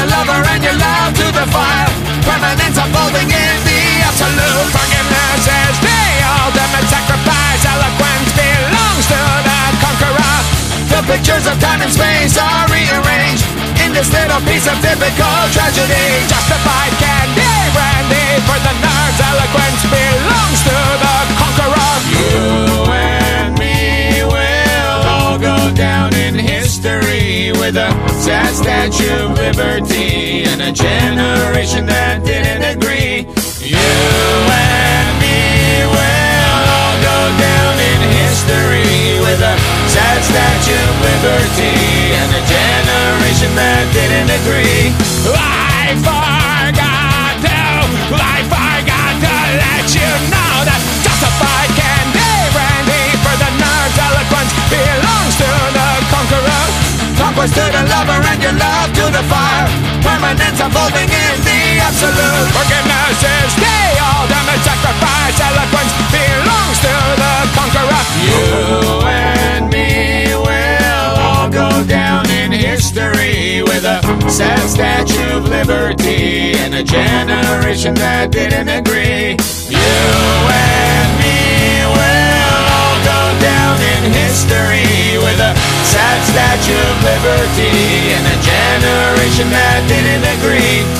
the lover and your love to the fire. Permanent unfolding in the absolute. Forgiveness is the ultimate sacrifice. Eloquence belongs to the conqueror. The pictures of time and space are rearranged in this little piece of typical tragedy. Justified. A sad statue of liberty and a generation that didn't Conquest to the lover and your love to the fire. Permanence unfolding in the absolute. Forgiveness is the ultimate sacrifice. Eloquence belongs to the conqueror. You and me will all go down in history with a sad statue of liberty and a generation that didn't agree. You Didn't agree.